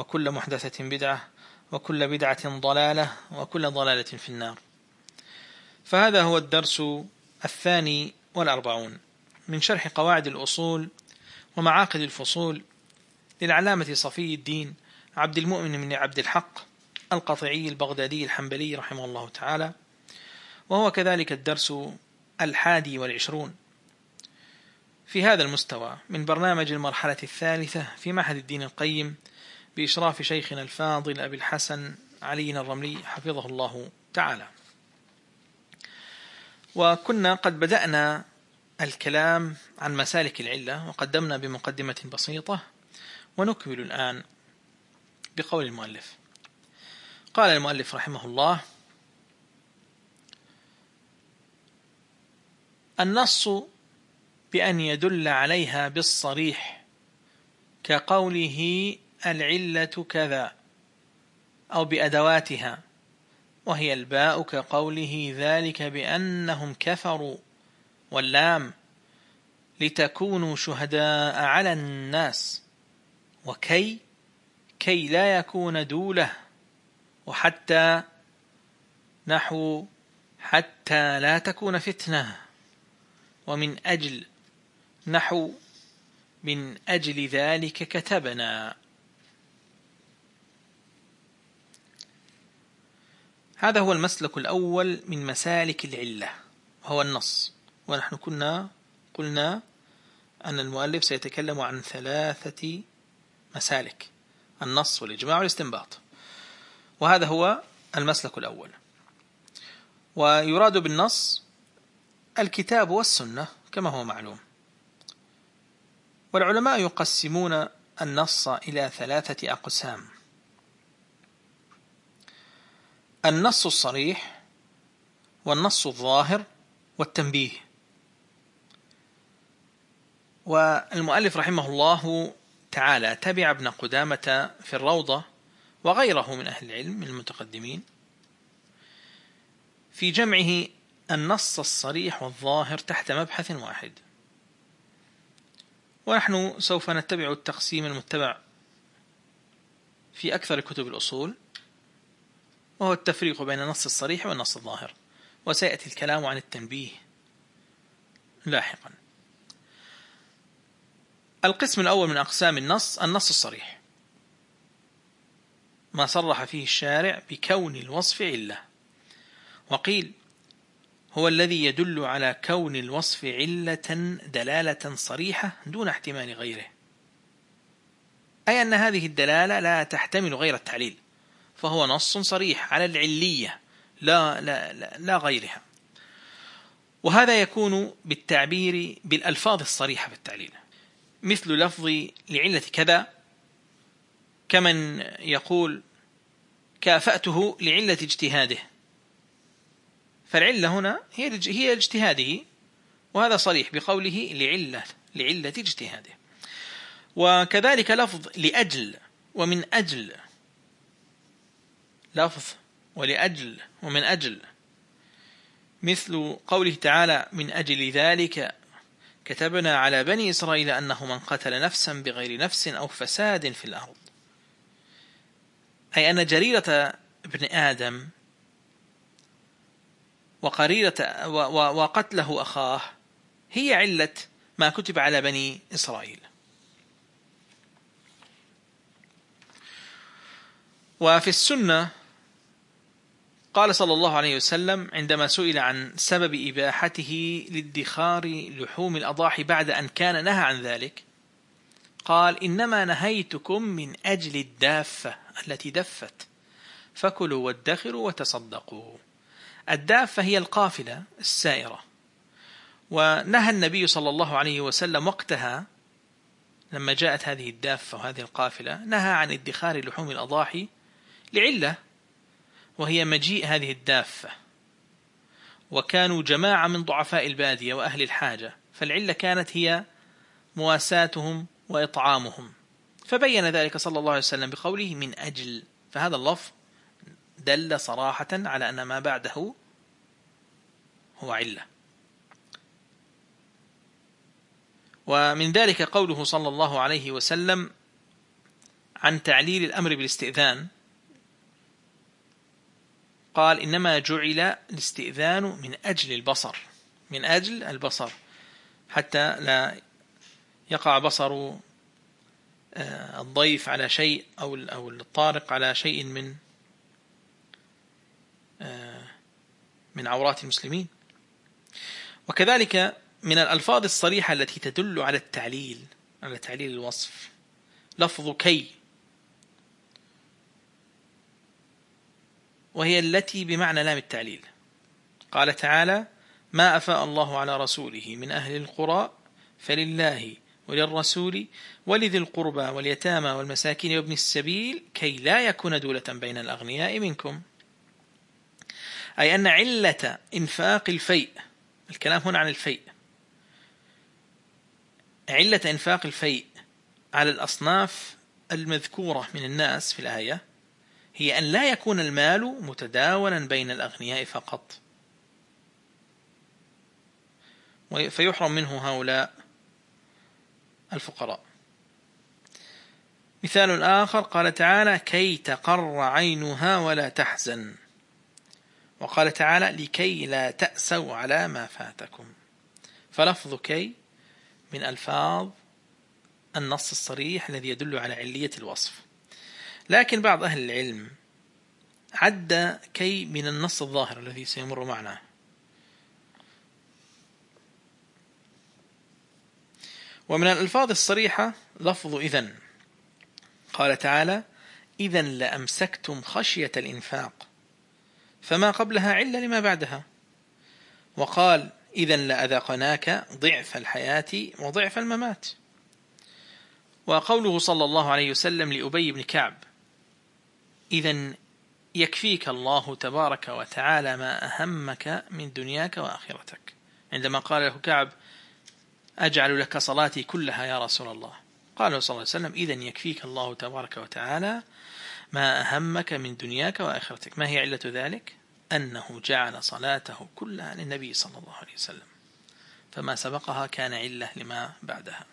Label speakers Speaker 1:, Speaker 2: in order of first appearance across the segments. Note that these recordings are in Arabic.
Speaker 1: وكل محدثة بدعة وكل بدعة ضلالة وكل ضلالة في النار فهذا هو الدرس الثاني والأربعون من شرح قواعد الأصول ومعاقد الفصول للعلامة صفي الدين عبد المؤمن بن عبد الحق القطعي البغدادي الحنبلي رحمه الله تعالى وهو كذلك الدرس الحادي والعشرون في هذا المستوى من برنامج المرحلة الثالثة في معهد الدين القيم بإشراف شيخنا الفاضل أبي الحسن علي الرملي حفظه الله تعالى وكنا قد بدأنا الكلام عن مسالك العلة وقدمنا بمقدمة بسيطة ونكمل الآن بقول المؤلف قال المؤلف رحمه الله النص بأن يدل عليها بالصريح كقوله العلة كذا أو بأدواتها وهي الباء كقوله ذلك بأنهم كفروا واللام لتكونوا شهداء على الناس وكي كي لا يكون دولة وحتى نحو حتى لا تكون فتنة ومن أجل نحو من أجل ذلك كتبنا هذا هو المسلك الأول من مسالك العلة وهو النص ونحن كنا قلنا أن المؤلف سيتكلم عن ثلاثة مسالك النص والإجماع والاستنباط وهذا هو المسلك الأول ويراد بالنص الكتاب والسنة كما هو معلوم والعلماء يقسمون النص إلى ثلاثة أقسام النص الصريح والنص الظاهر والتنبيه والمؤلف رحمه الله تعالى تبع ابن قدامة في الروضة وغيره من أهل العلم المتقدمين في جمعه النص الصريح والظاهر تحت مبحث واحد ونحن سوف نتبع التقسيم المتبع في أكثر كتب الأصول وهو التفريق بين النص الصريح والنص الظاهر وسيأتي الكلام عن التنبيه لاحقا القسم الأول من أقسام النص النص الصريح ما صرح فيه الشارع بكون الوصف علة وقيل هو الذي يدل على كون الوصف علة دلالة صريحة دون احتمال غيره أي أن هذه الدلالة لا تحتمل غير التعليل فهو نص صريح على العلية لا, لا, لا, لا غيرها وهذا يكون بالتعبير بالألفاظ الصريحة في التعليل مثل لفظ لعلة كذا كمن يقول كافأته لعلة اجتهاده فالعلة هنا هي هي اجتهاده وهذا صريح بقوله لعلة لعلة اجتهاده وكذلك لفظ لأجل ومن أجل لفظ ولأجل ومن أجل مثل قوله تعالى من أجل ذلك كتبنا على بني إسرائيل أنه من قتل نفسا بغير نفس أو فساد في الأرض أي أن جريرة ابن آدم وقريرة وقتله أخاه هي علة ما كتب على بني إسرائيل وفي السنة قال صلى الله عليه وسلم عندما سئل عن سبب إباحته لادخار لحوم الأضاحي بعد أن كان نهى عن ذلك قال إنما نهيتكم من أجل الدافة التي دفت فكلوا وادخروا وتصدقوا الدافة هي القافلة السائرة ونهى النبي صلى الله عليه وسلم وقتها لما جاءت هذه الدافة وهذه القافلة نهى عن ادخار لحوم الأضاحي لعلة وهي مجيء هذه الدافة وكانوا جماعة من ضعفاء البادية وأهل الحاجة فالعلة كانت هي مواساتهم وإطعامهم فبين ذلك صلى الله عليه وسلم بقوله من أجل فهذا اللفظ دل صراحة على أن ما بعده هو علة ومن ذلك قوله صلى الله عليه وسلم عن تعليل الأمر بالاستئذان قال إنما جعل الاستئذان من أجل البصر من أجل البصر حتى لا يقع بصر آه، الضيف على شيء أو أو الطارق على شيء من آه، من عورات المسلمين وكذلك من الألفاظ الصريحة التي تدل على التعليل على تعليل الوصف لفظ كي وهي التي بمعنى لام التعليل قال تعالى ما أفاء الله على رسوله من أهل القرى فلله وللرسول ولذي القربى واليتامى والمساكين وابن السبيل كي لا يكون دولة بين الأغنياء منكم أي أن علة إنفاق الفيء الكلام هنا عن الفيء علة إنفاق الفيء على الأصناف المذكورة من الناس في الآية هي أن لا يكون المال متداولا بين الأغنياء فقط فيحرم منه هؤلاء الفقراء مثال آخر قال تعالى كي تقر عينها ولا تحزن وقال تعالى لكي لا تأسوا على ما فاتكم فلفظ كي من ألفاظ النص الصريح الذي يدل على علية الوصف لكن بعض أهل العلم عد كي من النص الظاهر الذي سيمر معنا ومن الألفاظ الصريحة لفظ إذن قال تعالى إذا لأمسكتم خشية الإنفاق فما قبلها علة لما بعدها وقال إذا لأذقناك ضعف الحياة وضعف الممات وقوله صلى الله عليه وسلم لأبي بن كعب إذا يكفيك الله تبارك وتعالى ما أهمك من دنياك وآخرتك عندما قال له كعب أجعل لك صلاتي كلها يا رسول الله قال صلى الله عليه وسلم إذا يكفيك الله تبارك وتعالى ما أهمك من دنياك وآخرتك ما هي علة ذلك؟ أنه جعل صلاته كلها للنبي صلى الله عليه وسلم فما سبقها كان علة لما بعدها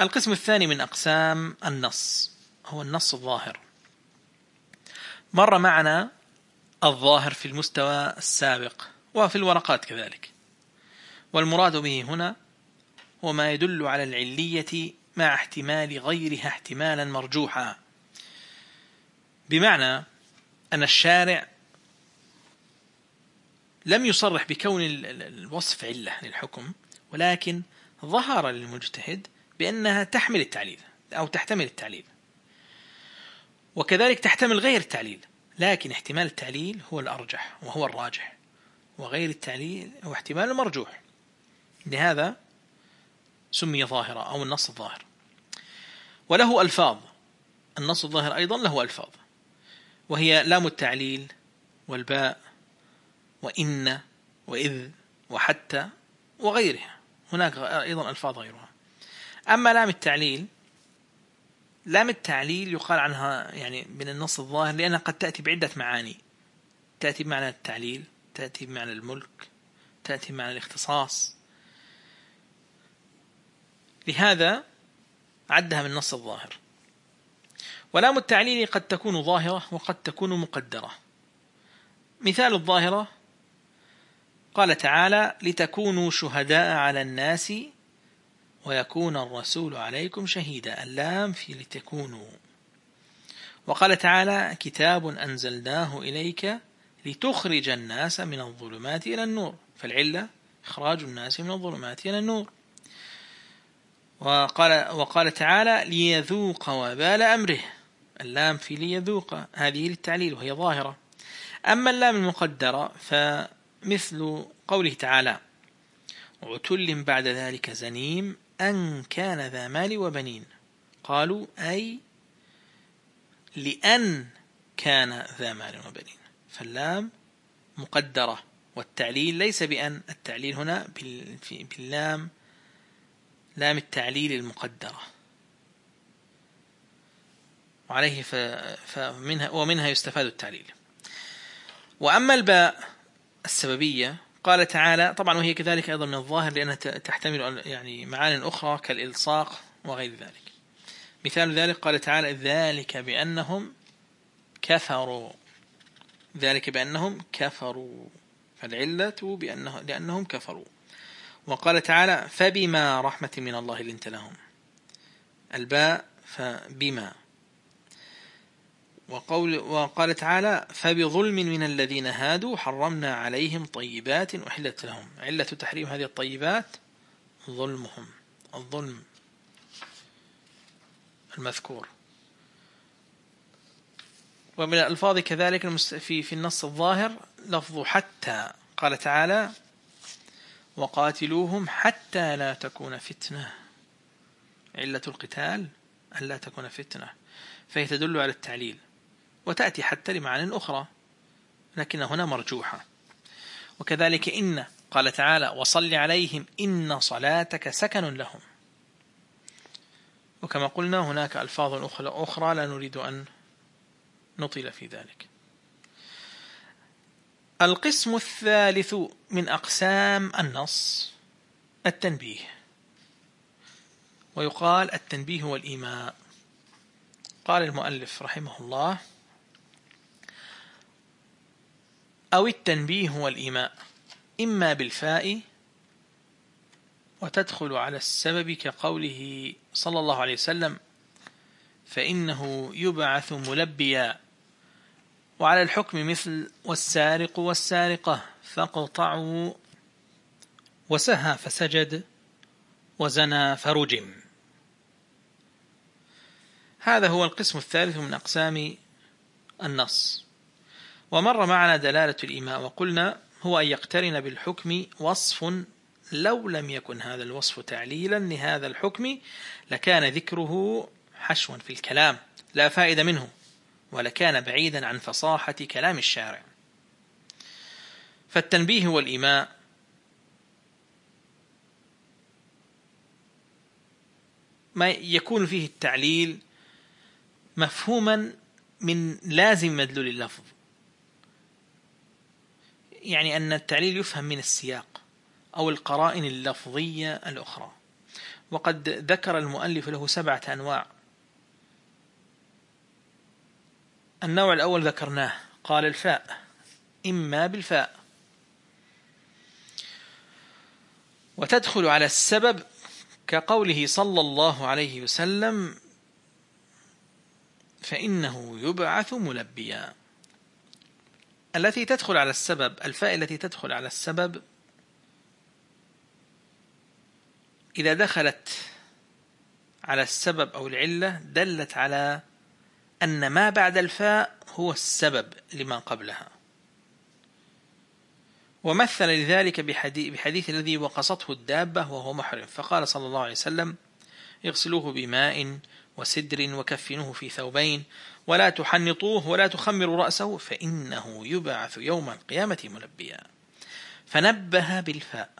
Speaker 1: القسم الثاني من أقسام النص هو النص الظاهر مر معنا الظاهر في المستوى السابق وفي الورقات كذلك والمراد به هنا هو ما يدل على العلية مع احتمال غيرها احتمالا مرجوحا بمعنى أن الشارع لم يصرح بكون الوصف علة للحكم ولكن ظهر للمجتهد بأنها تحمل التعليل أو تحتمل التعليل وكذلك تحتمل غير التعليل لكن احتمال التعليل هو الأرجح وهو الراجح وغير التعليل هو احتمال المرجوح لهذا سمي ظاهرة أو النص الظاهر وله ألفاظ النص الظاهر أيضا له ألفاظ وهي لام التعليل والباء وإن وإذ وحتى وغيرها هناك أيضا ألفاظ غيرها أما لام التعليل لام التعليل يقال عنها يعني من النص الظاهر لأنها قد تأتي بعدة معاني تأتي بمعنى التعليل تأتي بمعنى الملك تأتي بمعنى الاختصاص لهذا عدها من النص الظاهر ولام التعليل قد تكون ظاهرة وقد تكون مقدرة مثال الظاهرة قال تعالى لتكونوا شهداء على الناس ويكون الرسول عليكم شهيدا اللام في لتكونوا وقال تعالى كتاب أنزلناه إليك لتخرج الناس من الظلمات إلى النور فالعلة إخراج الناس من الظلمات إلى النور وقال, وقال تعالى ليذوق وبال أمره اللام في ليذوق هذه للتعليل وهي ظاهرة أما اللام المقدرة فمثل قوله تعالى عتل بعد ذلك زنيم أن كان ذا مال وبنين قالوا أي لأن كان ذا مال وبنين فاللام مقدرة والتعليل ليس بأن التعليل هنا باللام لام التعليل المقدرة وعليه فمنها ومنها يستفاد التعليل وأما الباء السببية قال تعالى طبعا وهي كذلك أيضا من الظاهر لأنها تحتمل يعني معان أخرى كالإلصاق وغير ذلك مثال ذلك قال تعالى ذلك بأنهم كفروا ذلك بأنهم كفروا فالعلة بأنه لأنهم كفروا وقال تعالى فبما رحمة من الله لنت لهم الباء فبما وقول وقال تعالى فبظلم من الذين هادوا حرمنا عليهم طيبات أحلت لهم علة تحريم هذه الطيبات ظلمهم الظلم المذكور ومن الألفاظ كذلك في في النص الظاهر لفظ حتى قال تعالى وقاتلوهم حتى لا تكون فتنة علة القتال أن لا تكون فتنة فهي تدل على التعليل وتأتي حتى لمعان أخرى لكن هنا مرجوحة وكذلك إن قال تعالى وصل عليهم إن صلاتك سكن لهم وكما قلنا هناك ألفاظ أخرى لا نريد أن نطيل في ذلك القسم الثالث من أقسام النص التنبيه ويقال التنبيه والإيماء قال المؤلف رحمه الله أو التنبيه والإيماء إما بالفاء وتدخل على السبب كقوله صلى الله عليه وسلم فإنه يبعث ملبيا وعلى الحكم مثل والسارق والسارقة فاقطعوا وسهى فسجد وزنى فرجم هذا هو القسم الثالث من أقسام النص ومر معنا دلالة الإيماء وقلنا هو أن يقترن بالحكم وصف لو لم يكن هذا الوصف تعليلا لهذا الحكم لكان ذكره حشوا في الكلام لا فائدة منه ولكان بعيدا عن فصاحة كلام الشارع فالتنبيه والإيماء ما يكون فيه التعليل مفهوما من لازم مدلول اللفظ يعني أن التعليل يفهم من السياق أو القرائن اللفظية الأخرى وقد ذكر المؤلف له سبعة أنواع النوع الأول ذكرناه قال الفاء إما بالفاء وتدخل على السبب كقوله صلى الله عليه وسلم فإنه يبعث ملبيا التي تدخل على السبب الفاء التي تدخل على السبب إذا دخلت على السبب أو العلة دلت على أن ما بعد الفاء هو السبب لما قبلها ومثل لذلك بحديث الذي وقصته الدابة وهو محرم فقال صلى الله عليه وسلم اغسلوه بماء وسدر وكفنوه في ثوبين ولا تحنطوه ولا تخمروا رأسه فإنه يبعث يوم القيامة ملبيا فنبه بالفاء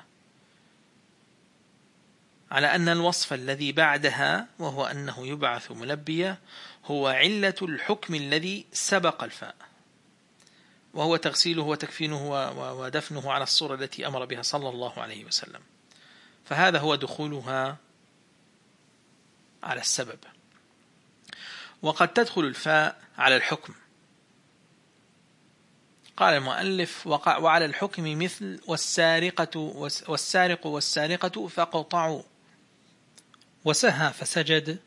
Speaker 1: على أن الوصف الذي بعدها وهو أنه يبعث ملبيا هو علة الحكم الذي سبق الفاء وهو تغسيله وتكفينه ودفنه على الصورة التي أمر بها صلى الله عليه وسلم فهذا هو دخولها على السبب وقد تدخل الفاء على الحكم قال المؤلف وعلى الحكم مثل والسارقة والسارق والسارقة فقطعوا وسهى فسجد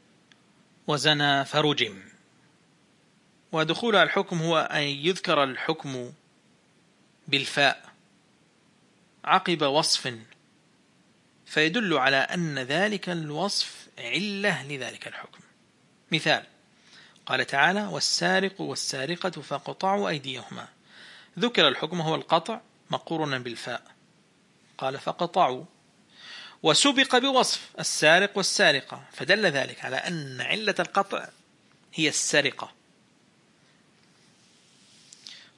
Speaker 1: وزنى فرجم ودخول الحكم هو أن يذكر الحكم بالفاء عقب وصف فيدل على أن ذلك الوصف علة لذلك الحكم مثال قال تعالى والسارق والسارقة فقطعوا أيديهما ذكر الحكم هو القطع مقرونا بالفاء قال فقطعوا وسبق بوصف السارق والسارقة فدل ذلك على أن علة القطع هي السرقة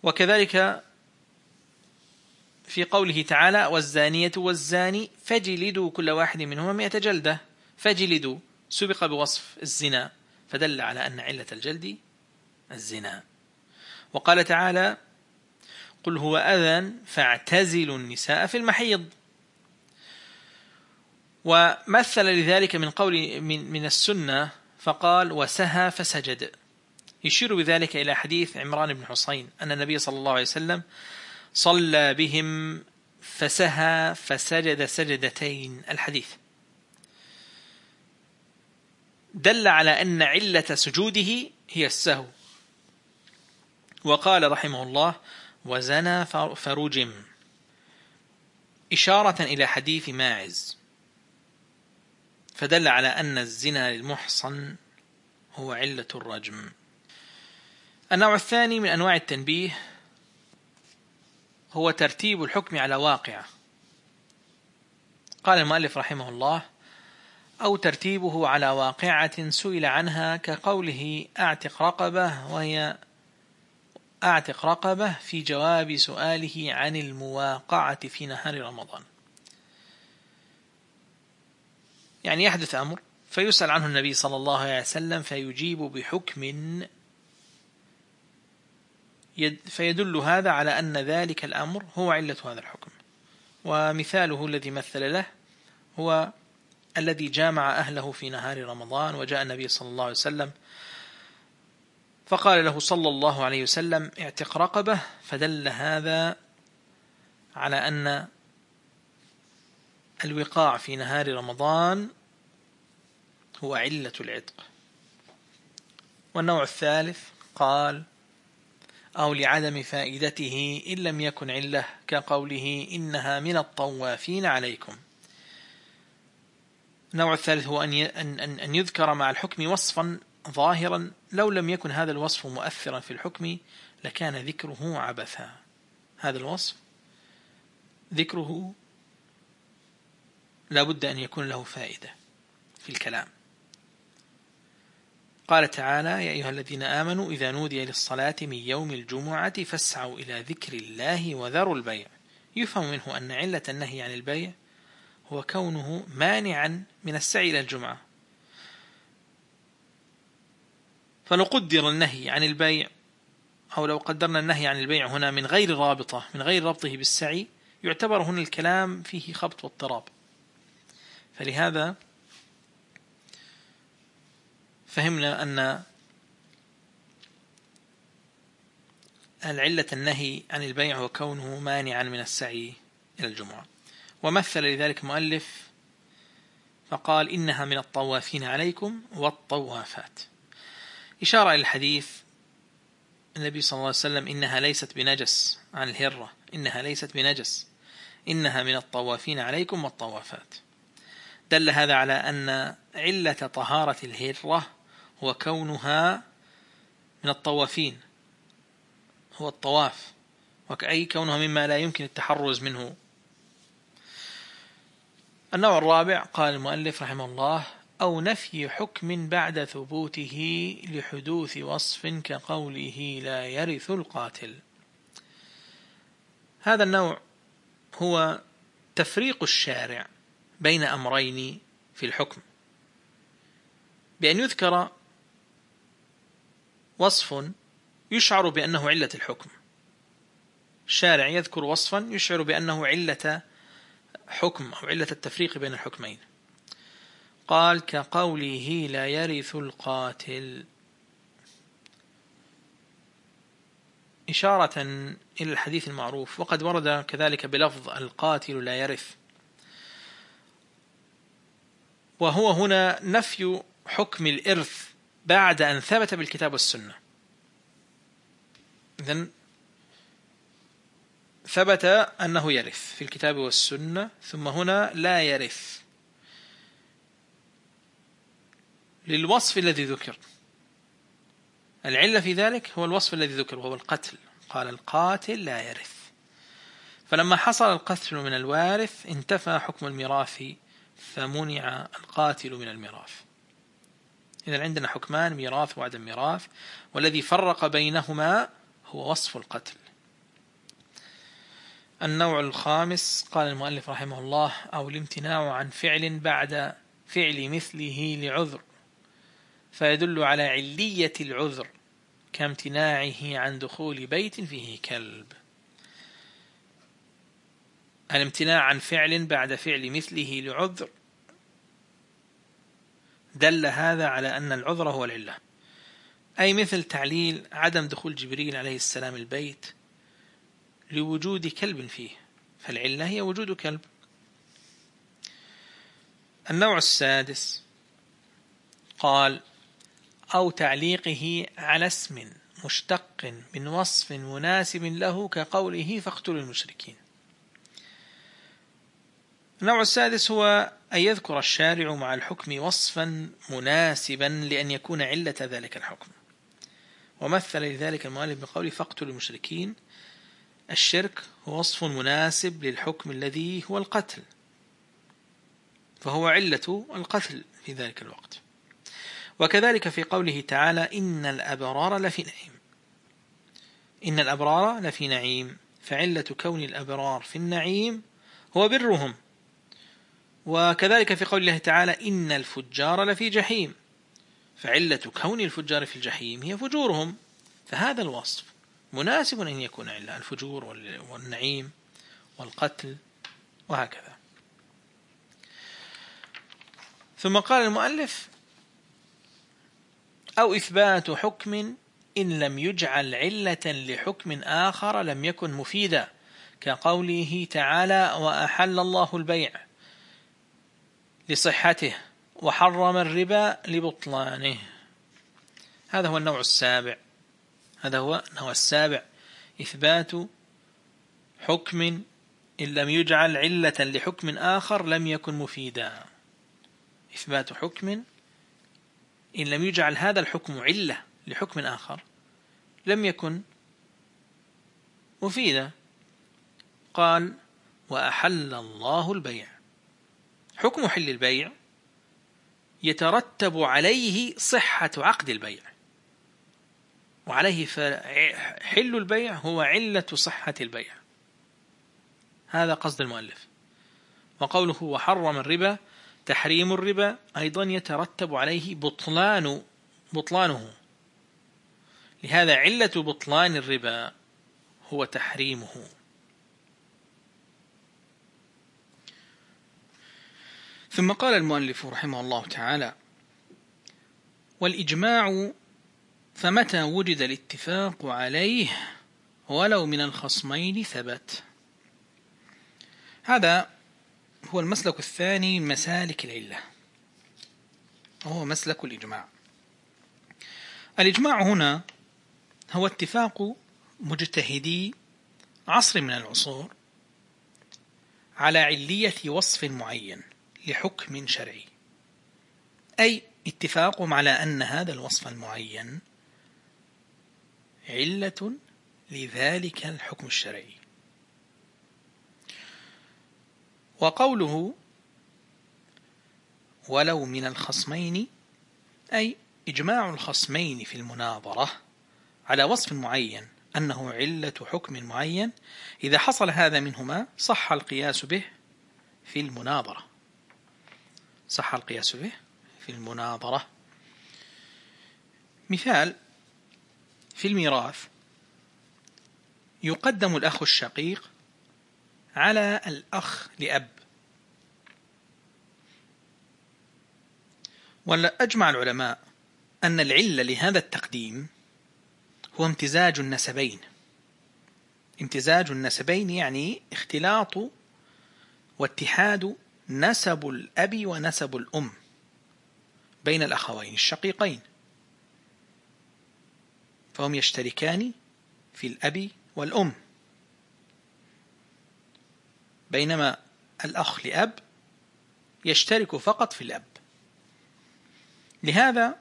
Speaker 1: وكذلك في قوله تعالى والزانية والزاني فجلدوا كل واحد منهما مئة جلدة فجلدوا سبق بوصف الزنا فدل على أن علة الجلد الزنا وقال تعالى قل هو أذى فاعتزلوا النساء في المحيض ومثل لذلك من قول من, من السنة فقال وسهى فسجد يشير بذلك إلى حديث عمران بن حسين أن النبي صلى الله عليه وسلم صلى بهم فسهى فسجد سجدتين الحديث دل على أن علة سجوده هي السهو وقال رحمه الله وزنى فرجم إشارة إلى حديث ماعز فدل على أن الزنا للمحصن هو علة الرجم النوع الثاني من أنواع التنبيه هو ترتيب الحكم على واقعه قال المؤلف رحمه الله أو ترتيبه على واقعة سئل عنها كقوله أعتق رقبة وهي أعتق رقبة في جواب سؤاله عن المواقعة في نهار رمضان يعني يحدث أمر فيسأل عنه النبي صلى الله عليه وسلم فيجيب بحكم فيدل هذا على أن ذلك الأمر هو علة هذا الحكم ومثاله الذي مثل له هو الذي جامع أهله في نهار رمضان وجاء النبي صلى الله عليه وسلم فقال له صلى الله عليه وسلم اعتق رقبه فدل هذا على أن الوقاع في نهار رمضان هو علة العتق والنوع الثالث قال أو لعدم فائدته إن لم يكن علة كقوله إنها من الطوافين عليكم النوع الثالث هو أن, أن, أن, أن يذكر مع الحكم وصفا ظاهرا لو لم يكن هذا الوصف مؤثرا في الحكم لكان ذكره عبثا هذا الوصف ذكره لا بد أن يكون له فائدة في الكلام قال تعالى يا أيها الذين آمنوا إذا نودي للصلاة من يوم الجمعة فاسعوا إلى ذكر الله وذروا البيع يفهم منه أن علة النهي عن البيع هو كونه مانعا من السعي إلى الجمعة فلو قدر النهي عن البيع أو لو قدرنا النهي عن البيع هنا من غير رابطة من غير ربطه بالسعي يعتبر هنا الكلام فيه خبط واضطراب فلهذا فهمنا أن العلة النهي عن البيع هو كونه مانعا من السعي إلى الجمعة ومثل لذلك مؤلف فقال إنها من الطوافين عليكم والطوافات إشارة إلى الحديث النبي صلى الله عليه وسلم إنها ليست بنجس عن الهرة إنها ليست بنجس إنها من الطوافين عليكم والطوافات دل هذا على أن علة طهارة الهرة هو كونها من الطوافين هو الطواف أي كونها مما لا يمكن التحرز منه النوع الرابع قال المؤلف رحمه الله أو نفي حكم بعد ثبوته لحدوث وصف كقوله لا يرث القاتل هذا النوع هو تفريق الشارع بين أمرين في الحكم بأن يذكر وصف يشعر بأنه علة الحكم الشارع يذكر وصفا يشعر بأنه علة حكم أو علة التفريق بين الحكمين قال كقوله لا يرث القاتل إشارة إلى الحديث المعروف وقد ورد كذلك بلفظ القاتل لا يرث وهو هنا نفي حكم الإرث بعد أن ثبت بالكتاب والسنة إذن ثبت أنه يرث في الكتاب والسنة ثم هنا لا يرث للوصف الذي ذكر العلة في ذلك هو الوصف الذي ذكر وهو القتل قال القاتل لا يرث فلما حصل القتل من الوارث انتفى حكم الميراث فمنع القاتل من الميراث إذا عندنا حكمان ميراث وعدم ميراث والذي فرق بينهما هو وصف القتل النوع الخامس قال المؤلف رحمه الله أو الامتناع عن فعل بعد فعل مثله لعذر فيدل على علية العذر كامتناعه عن دخول بيت فيه كلب الامتناع عن فعل بعد فعل مثله لعذر دل هذا على أن العذر هو العلة أي مثل تعليل عدم دخول جبريل عليه السلام البيت لوجود كلب فيه فالعلة هي وجود كلب النوع السادس قال أو تعليقه على اسم مشتق من وصف مناسب له كقوله فاقتلوا المشركين النوع السادس هو أن يذكر الشارع مع الحكم وصفا مناسبا لأن يكون علة ذلك الحكم ومثل لذلك المؤلف بقوله فاقتلوا المشركين الشرك هو وصف مناسب للحكم الذي هو القتل فهو علة القتل في ذلك الوقت وكذلك في قوله تعالى إن الأبرار لفي نعيم إن الأبرار لفي نعيم فعلة كون الأبرار في النعيم هو برهم وكذلك في قوله تعالى إن الفجار لفي جحيم فعلة كون الفجار في الجحيم هي فجورهم فهذا الوصف مناسب أن يكون علة الفجور والنعيم والقتل وهكذا ثم قال المؤلف أو إثبات حكم إن لم يجعل علة لحكم آخر لم يكن مفيدا كقوله تعالى وأحل الله البيع لصحته وحرم الربا لبطلانه هذا هو النوع السابع هذا هو النوع السابع إثبات حكم إن لم يجعل علة لحكم آخر لم يكن مفيدا إثبات حكم إن لم يجعل هذا الحكم علة لحكم آخر لم يكن مفيدا قال وأحل الله البيع حكم حل البيع يترتب عليه صحة عقد البيع وعليه فحل البيع هو علة صحة البيع هذا قصد المؤلف وقوله وحرم الربا تحريم الربا أيضا يترتب عليه بطلان بطلانه لهذا علة بطلان الربا هو تحريمه ثم قال المؤلف رحمه الله تعالى والإجماع فمتى وجد الاتفاق عليه ولو من الخصمين ثبت هذا هو المسلك الثاني من مسالك العلة وهو مسلك الإجماع الإجماع هنا هو اتفاق مجتهدي عصر من العصور على علية وصف معين لحكم شرعي أي اتفاقهم على أن هذا الوصف المعين علة لذلك الحكم الشرعي وقوله ولو من الخصمين أي إجماع الخصمين في المناظرة على وصف معين أنه علة حكم معين إذا حصل هذا منهما صح القياس به في المناظرة صح القياس به في المناظرة مثال في الميراث يقدم الأخ الشقيق على الأخ لأب ولا أجمع العلماء أن العلة لهذا التقديم هو امتزاج النسبين امتزاج النسبين يعني اختلاط واتحاد نسب الأب ونسب الأم بين الأخوين الشقيقين فهم يشتركان في الأب والأم بينما الأخ لأب يشترك فقط في الأب لهذا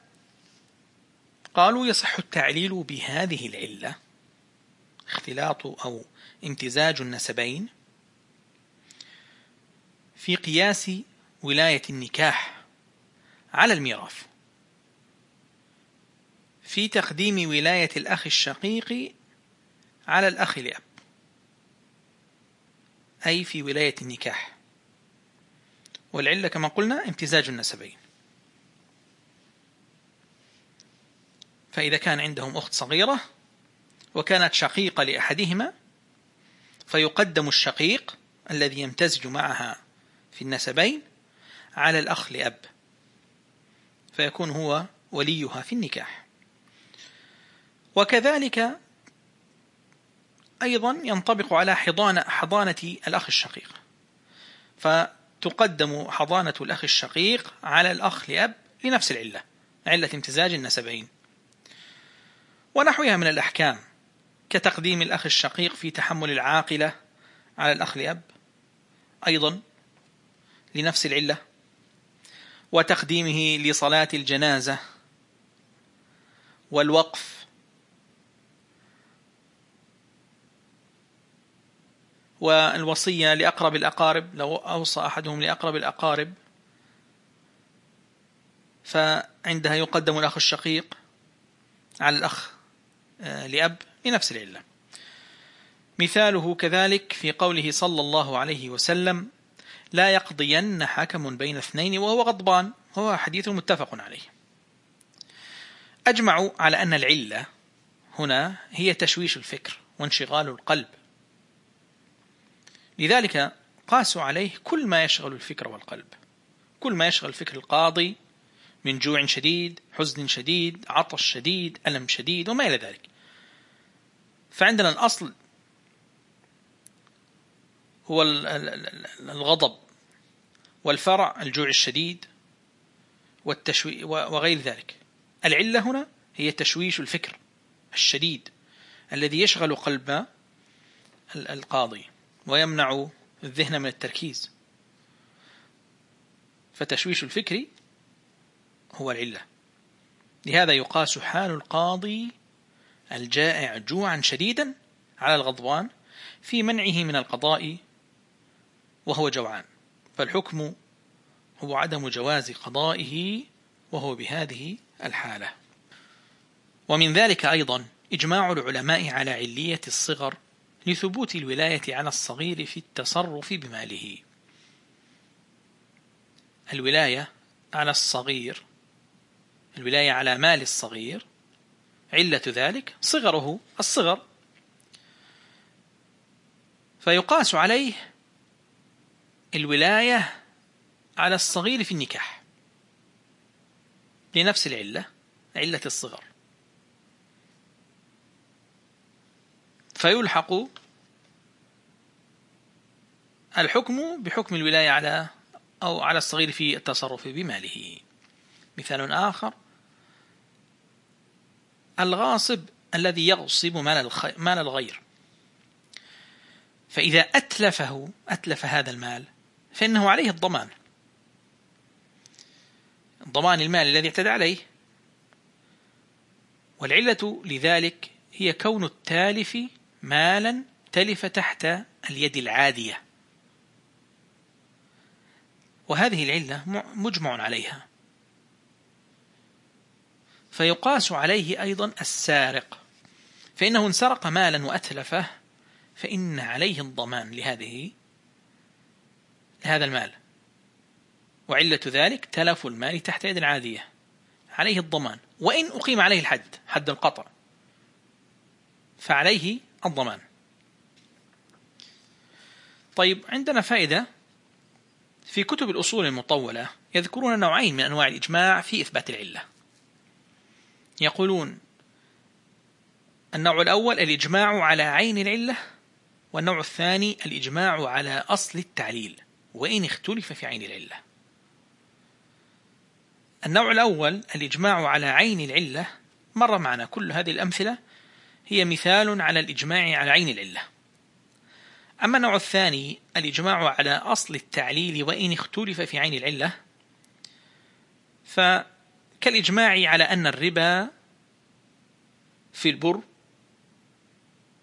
Speaker 1: قالوا يصح التعليل بهذه العلة اختلاط أو امتزاج النسبين في قياس ولاية النكاح على الميراث في تقديم ولاية الأخ الشقيق على الأخ لأب أي في ولاية النكاح والعلة كما قلنا امتزاج النسبين فإذا كان عندهم أخت صغيرة وكانت شقيقة لأحدهما فيقدم الشقيق الذي يمتزج معها في النسبين على الأخ لأب فيكون هو وليها في النكاح وكذلك أيضا ينطبق على حضانة, حضانة الأخ الشقيق فتقدم حضانة الأخ الشقيق على الأخ لأب لنفس العلة علة امتزاج النسبين ونحوها من الأحكام كتقديم الأخ الشقيق في تحمل العاقلة على الأخ لأب أيضا لنفس العلة وتقديمه لصلاة الجنازة والوقف والوصية لأقرب الأقارب لو أوصى أحدهم لأقرب الأقارب فعندها يقدم الأخ الشقيق على الأخ آه، لأب لنفس العلة مثاله كذلك في قوله صلى الله عليه وسلم لا يقضين حكم بين اثنين وهو غضبان هو حديث متفق عليه أجمعوا على أن العلة هنا هي تشويش الفكر وانشغال القلب لذلك قاسوا عليه كل ما يشغل الفكر والقلب كل ما يشغل فكر القاضي من جوع شديد حزن شديد عطش شديد ألم شديد وما إلى ذلك فعندنا الأصل هو الغضب والفرع الجوع الشديد والتشوي وغير ذلك العلة هنا هي تشويش الفكر الشديد الذي يشغل قلب القاضي ويمنع الذهن من التركيز فتشويش الفكر هو العلة لهذا يقاس حال القاضي الجائع جوعا شديدا على الغضبان في منعه من القضاء وهو جوعان فالحكم هو عدم جواز قضائه وهو بهذه الحالة ومن ذلك أيضا إجماع العلماء على علية الصغر لثبوت الولاية على الصغير في التصرف بماله الولاية على الصغير الولاية على مال الصغير علة ذلك صغره الصغر فيقاس عليه الولاية على الصغير في النكاح لنفس العلة علة الصغر فيلحق الحكم بحكم الولاية على أو على الصغير في التصرف بماله مثال آخر الغاصب الذي يغصب مال الغير فإذا أتلفه أتلف هذا المال فإنه عليه الضمان ضمان المال الذي اعتدى عليه والعلة لذلك هي كون التالف مالا تلف تحت اليد العادية وهذه العلة مجمع عليها فيقاس عليه أيضا السارق فإنه إن سرق مالا وأتلفه فإن عليه الضمان لهذه لهذا المال وعلة ذلك تلف المال تحت يد عادية عليه الضمان وإن أقيم عليه الحد حد القطع فعليه الضمان طيب عندنا فائدة في كتب الأصول المطولة يذكرون نوعين من أنواع الإجماع في إثبات العلة يقولون النوع الأول الإجماع على عين العلة والنوع الثاني الإجماع على أصل التعليل وإن اختلف في عين العلة النوع الأول الإجماع على عين العلة مر معنا كل هذه الأمثلة هي مثال على الإجماع على عين العلة أما النوع الثاني الإجماع على أصل التعليل وإن اختلف في عين العلة فكالإجماع على أن الربا في البر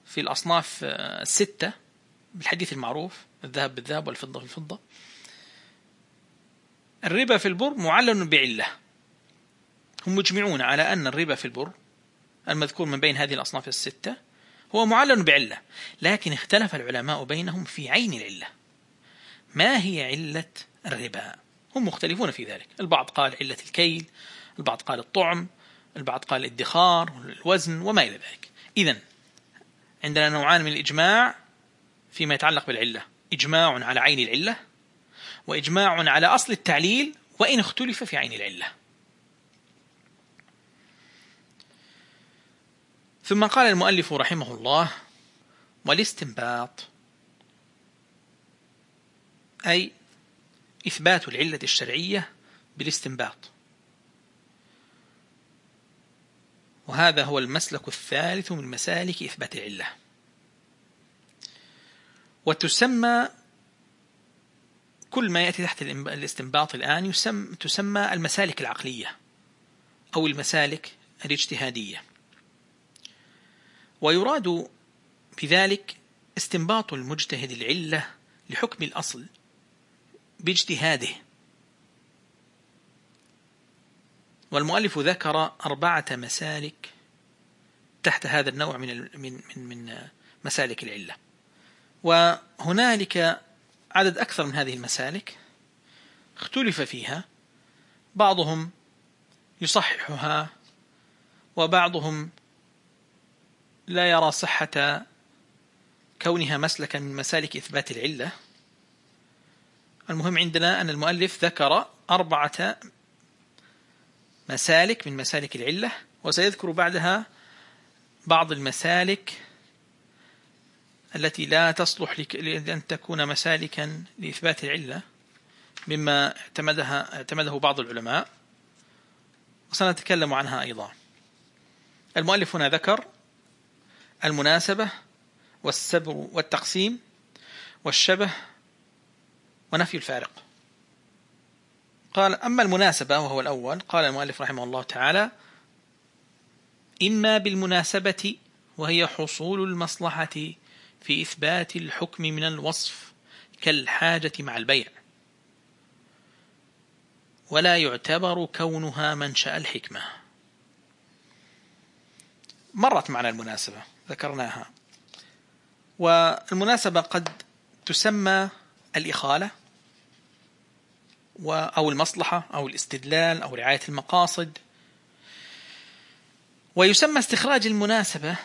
Speaker 1: في الأصناف الستة بالحديث المعروف الذهب بالذهب والفضة بالفضة الربا في البر معلن بعلة هم مجمعون على أن الربا في البر المذكور من بين هذه الأصناف الستة هو معلن بعلة لكن اختلف العلماء بينهم في عين العلة ما هي علة الربا هم مختلفون في ذلك البعض قال علة الكيل البعض قال الطعم البعض قال الادخار الوزن وما إلى ذلك إذا عندنا نوعان من الإجماع فيما يتعلق بالعلة إجماع على عين العلة وإجماع على أصل التعليل وإن اختلف في عين العلة ثم قال المؤلف رحمه الله والاستنباط أي إثبات العلة الشرعية بالاستنباط وهذا هو المسلك الثالث من مسالك إثبات العلة وتسمى كل ما يأتي تحت الاستنباط الآن يسمى تسمى المسالك العقلية أو المسالك الاجتهادية ويراد بذلك استنباط المجتهد العلة لحكم الأصل باجتهاده والمؤلف ذكر أربعة مسالك تحت هذا النوع من من من مسالك العلة وهنالك عدد أكثر من هذه المسالك اختلف فيها بعضهم يصححها وبعضهم لا يرى صحة كونها مسلكا من مسالك إثبات العلة المهم عندنا أن المؤلف ذكر أربعة مسالك من مسالك العلة وسيذكر بعدها بعض المسالك التي لا تصلح لأن تكون مسالكا لإثبات العلة مما اعتمدها اعتمده بعض العلماء وسنتكلم عنها أيضا المؤلف هنا ذكر المناسبة والسبر والتقسيم والشبه ونفي الفارق قال أما المناسبة وهو الأول قال المؤلف رحمه الله تعالى إما بالمناسبة وهي حصول المصلحة في إثبات الحكم من الوصف كالحاجة مع البيع ولا يعتبر كونها منشأ الحكمة مرت معنا المناسبة ذكرناها والمناسبة قد تسمى الإخالة أو المصلحة أو الاستدلال أو رعاية المقاصد ويسمى استخراج المناسبة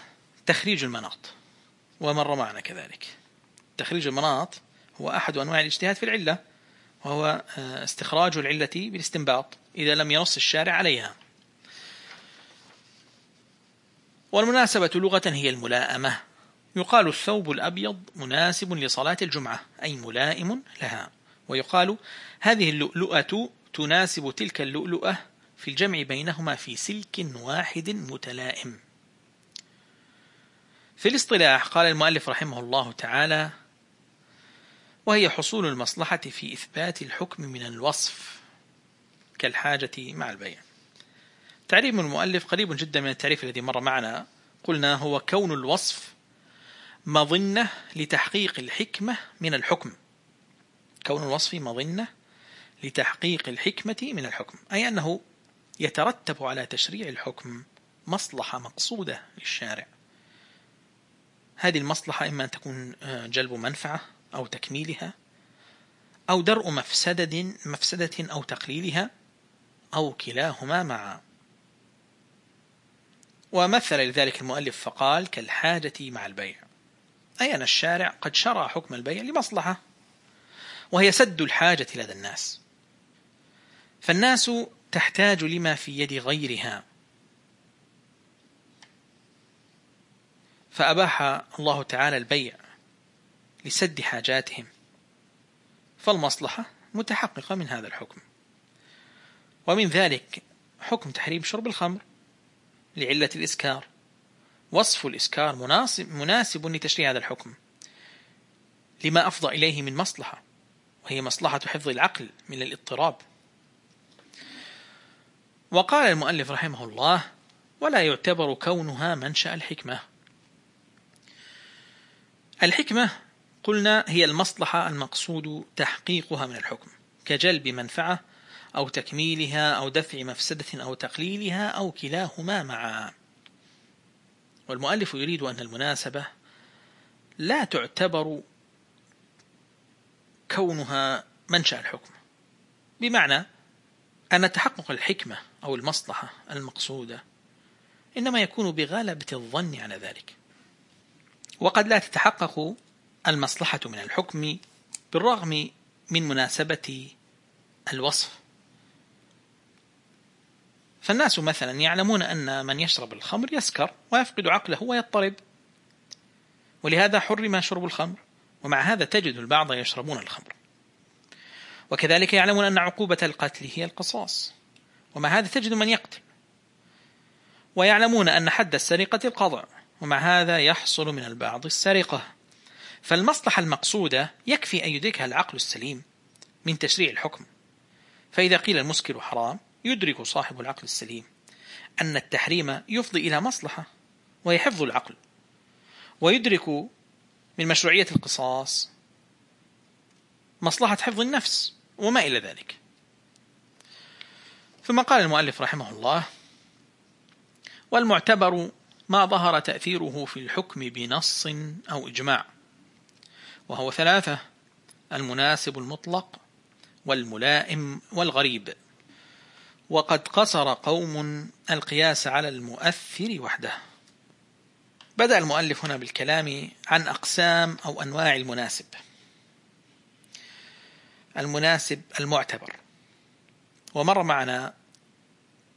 Speaker 1: تخريج المناط ومر معنا كذلك تخريج المناط هو أحد أنواع الاجتهاد في العلة وهو آه، استخراج العلة بالاستنباط إذا لم ينص الشارع عليها والمناسبة لغة هي الملائمة يقال الثوب الأبيض مناسب لصلاة الجمعة أي ملائم لها ويقال هذه اللؤلؤة تناسب تلك اللؤلؤة في الجمع بينهما في سلك واحد متلائم في الاصطلاح قال المؤلف رحمه الله تعالى وهي حصول المصلحة في إثبات الحكم من الوصف كالحاجة مع البيع تعريف من المؤلف قريب جدا من التعريف الذي مر معنا قلنا هو كون الوصف مظنة لتحقيق الحكمة من الحكم كون الوصف مظنة لتحقيق الحكمة من الحكم أي أنه يترتب على تشريع الحكم مصلحة مقصودة للشارع هذه المصلحة إما أن تكون آه، جلب منفعة أو تكميلها أو درء مفسدة, مفسدة أو تقليلها أو كلاهما معا ومثل لذلك المؤلف فقال كالحاجة مع البيع أي أن الشارع قد شرع حكم البيع لمصلحة وهي سد الحاجة لدى الناس فالناس تحتاج لما في يد غيرها فأباح الله تعالى البيع لسد حاجاتهم فالمصلحة متحققة من هذا الحكم ومن ذلك حكم تحريم شرب الخمر لعلة الإسكار وصف الإسكار مناسب, مناسب لتشريع هذا الحكم لما أفضى إليه من مصلحة وهي مصلحة حفظ العقل من الاضطراب وقال المؤلف رحمه الله ولا يعتبر كونها منشأ الحكمة الحكمة قلنا هي المصلحة المقصود تحقيقها من الحكم كجلب منفعة أو تكميلها أو دفع مفسدة أو تقليلها أو كلاهما معا والمؤلف يريد أن المناسبة لا تعتبر كونها منشأ الحكم بمعنى أن تحقق الحكمة أو المصلحة المقصودة إنما يكون بغالبة الظن على ذلك وقد لا تتحقق المصلحة من الحكم بالرغم من مناسبة الوصف فالناس مثلا يعلمون أن من يشرب الخمر يسكر ويفقد عقله ويضطرب ولهذا حرم شرب الخمر ومع هذا تجد البعض يشربون الخمر وكذلك يعلمون أن عقوبة القتل هي القصاص ومع هذا تجد من يقتل ويعلمون أن حد السرقة القضاء ومع هذا يحصل من البعض السرقة فالمصلحة المقصودة يكفي أن يدركها العقل السليم من تشريع الحكم فإذا قيل المسكر حرام يدرك صاحب العقل السليم أن التحريم يفضي إلى مصلحة ويحفظ العقل ويدرك من مشروعية القصاص مصلحة حفظ النفس وما إلى ذلك ثم قال المؤلف رحمه الله والمعتبر ما ظهر تأثيره في الحكم بنص أو إجماع وهو ثلاثة المناسب المطلق والملائم والغريب وقد قصر قوم القياس على المؤثر وحده بدأ المؤلف هنا بالكلام عن أقسام أو أنواع المناسب المناسب المعتبر ومر معنا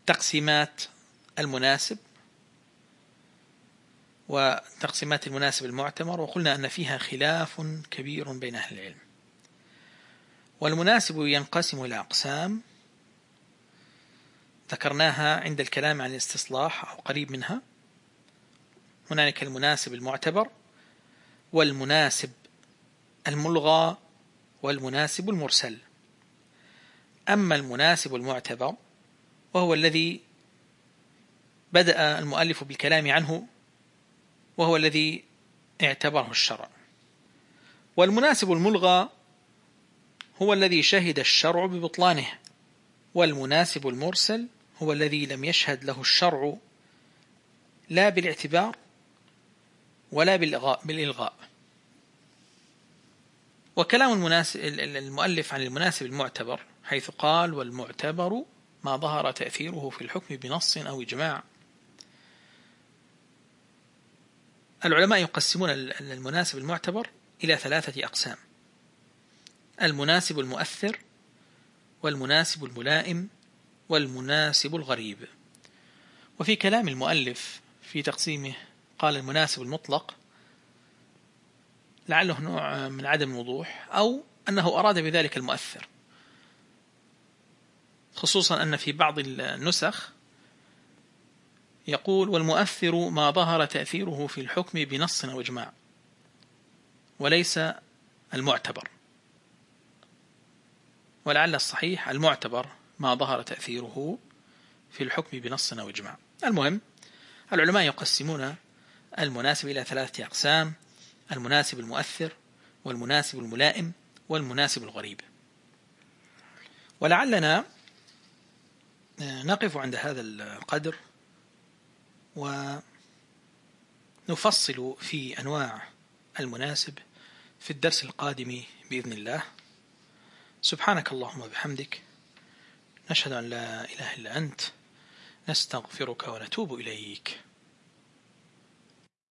Speaker 1: تقسيمات المناسب وتقسيمات المناسب المعتبر وقلنا أن فيها خلاف كبير بين أهل العلم والمناسب ينقسم إلى أقسام ذكرناها عند الكلام عن الاستصلاح أو قريب منها هنالك المناسب المعتبر والمناسب الملغى والمناسب المرسل أما المناسب المعتبر وهو الذي بدأ المؤلف بالكلام عنه وهو الذي اعتبره الشرع والمناسب الملغى هو الذي شهد الشرع ببطلانه والمناسب المرسل هو الذي لم يشهد له الشرع لا بالاعتبار ولا بالإلغاء وكلام المؤلف عن المناسب المعتبر حيث قال والمعتبر ما ظهر تأثيره في الحكم بنص أو إجماع العلماء يقسمون المناسب المعتبر إلى ثلاثة أقسام المناسب المؤثر والمناسب الملائم والمناسب الغريب وفي كلام المؤلف في تقسيمه قال المناسب المطلق لعله نوع من عدم الوضوح أو أنه أراد بذلك المؤثر خصوصا أن في بعض النسخ يقول والمؤثر ما ظهر تأثيره في الحكم بنص أو إجماع وليس المعتبر ولعل الصحيح المعتبر ما ظهر تأثيره في الحكم بنص أو إجماع المهم العلماء يقسمون المناسب إلى ثلاثة أقسام المناسب المؤثر والمناسب الملائم والمناسب الغريب ولعلنا آه، نقف عند هذا القدر ونفصل في أنواع المناسب في الدرس القادم بإذن الله سبحانك اللهم وبحمدك نشهد أن لا إله إلا أنت نستغفرك ونتوب إليك